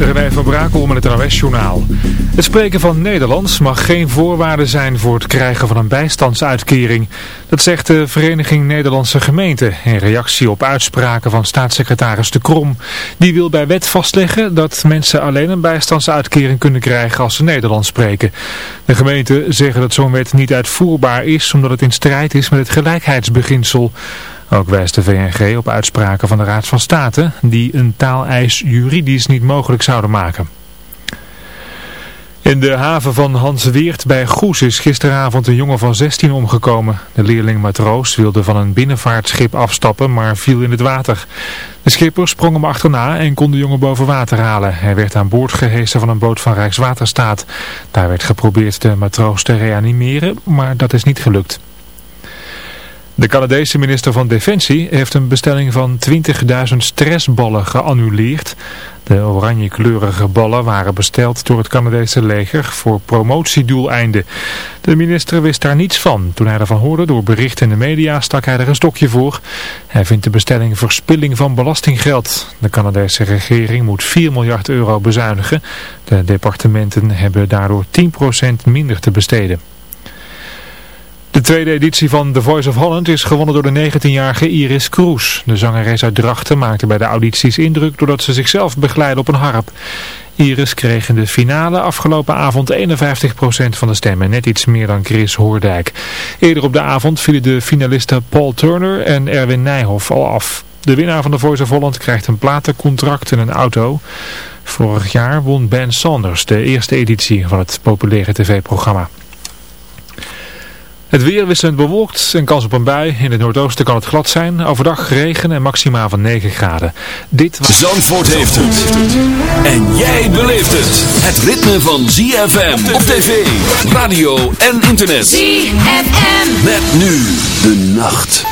René van Brakel met het NOS-journaal. Het spreken van Nederlands mag geen voorwaarde zijn voor het krijgen van een bijstandsuitkering. Dat zegt de Vereniging Nederlandse Gemeenten in reactie op uitspraken van staatssecretaris De Krom. Die wil bij wet vastleggen dat mensen alleen een bijstandsuitkering kunnen krijgen als ze Nederlands spreken. De gemeenten zeggen dat zo'n wet niet uitvoerbaar is omdat het in strijd is met het gelijkheidsbeginsel. Ook wijst de VNG op uitspraken van de Raad van State die een taaleis juridisch niet mogelijk zouden maken. In de haven van Hans Weert bij Goes is gisteravond een jongen van 16 omgekomen. De leerling matroos wilde van een binnenvaartschip afstappen, maar viel in het water. De schipper sprong hem achterna en kon de jongen boven water halen. Hij werd aan boord gehesen van een boot van Rijkswaterstaat. Daar werd geprobeerd de matroos te reanimeren, maar dat is niet gelukt. De Canadese minister van Defensie heeft een bestelling van 20.000 stressballen geannuleerd. De oranje-kleurige ballen waren besteld door het Canadese leger voor promotiedoeleinden. De minister wist daar niets van. Toen hij ervan hoorde door berichten in de media stak hij er een stokje voor. Hij vindt de bestelling verspilling van belastinggeld. De Canadese regering moet 4 miljard euro bezuinigen. De departementen hebben daardoor 10% minder te besteden. De tweede editie van The Voice of Holland is gewonnen door de 19-jarige Iris Kroes. De zangeres uit Drachten maakte bij de audities indruk doordat ze zichzelf begeleidde op een harp. Iris kreeg in de finale afgelopen avond 51% van de stemmen, net iets meer dan Chris Hoordijk. Eerder op de avond vielen de finalisten Paul Turner en Erwin Nijhoff al af. De winnaar van The Voice of Holland krijgt een platencontract en een auto. Vorig jaar won Ben Sanders de eerste editie van het populaire tv-programma. Het weer wisselend bewolkt en kans op een bui. In het noordoosten kan het glad zijn. Overdag regen en maximaal van 9 graden. Dit was... Zandvoort heeft het. En jij beleeft het. Het ritme van ZFM op tv, radio en internet. ZFM. Met nu de nacht.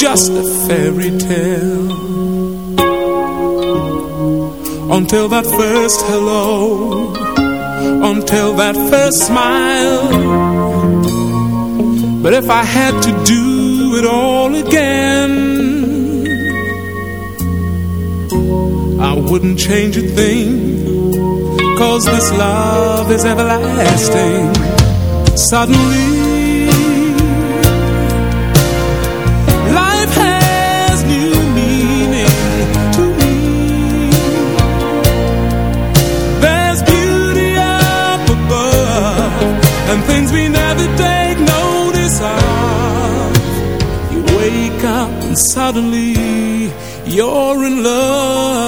Just a fairy tale. Until that first hello Until that first smile. But if I had to do it all again I wouldn't change a thing Cause this love is everlasting. Suddenly Life has new meaning to me. There's beauty up above And things we never take notice of. You wake up and suddenly you're in love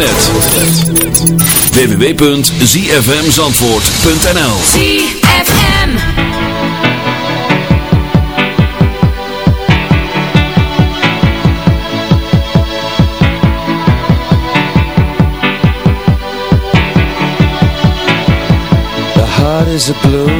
internet. www.zfmzandvoort.nl ZFM. The heart is a balloon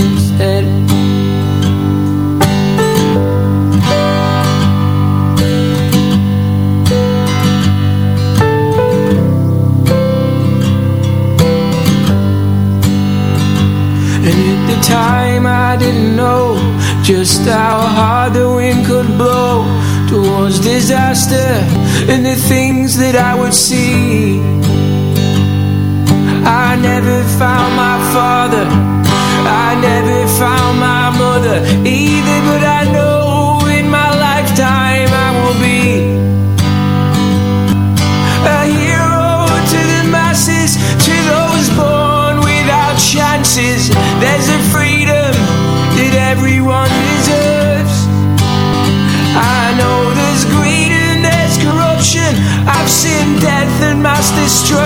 disaster And the things that I would see. I never found my father